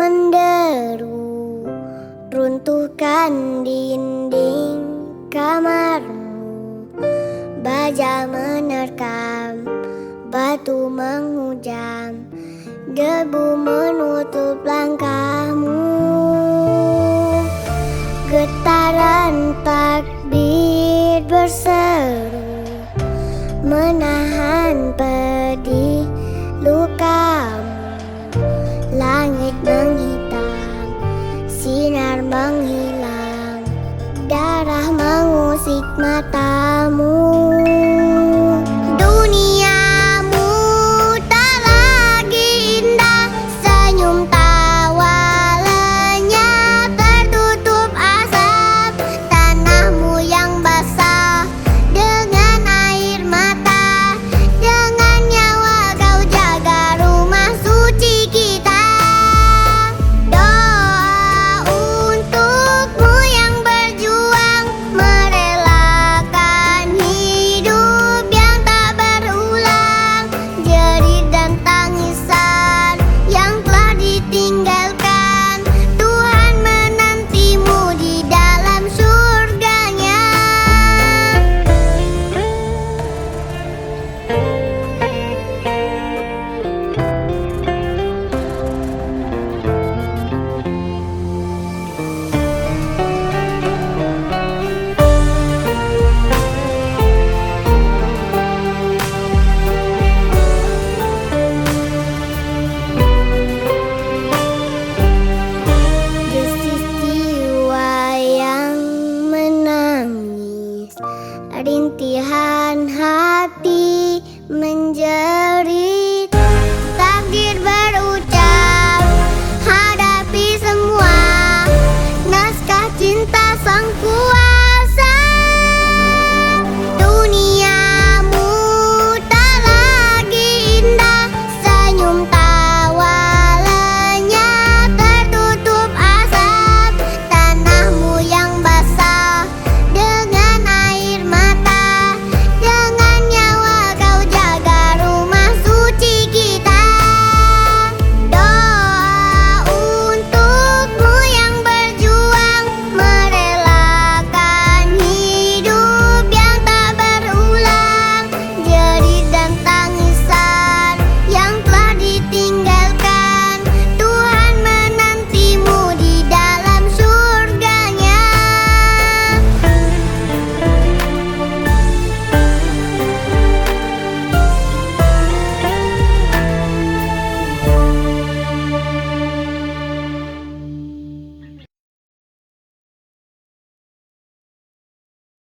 menderu Runtuhkan dinding kamarmu. Baja menerkam Batu menghujam Debu menutup musik matamu. Rintihan hati menjerit. Takdir berucap Hadapi semua. Naskah cinta sang kuat.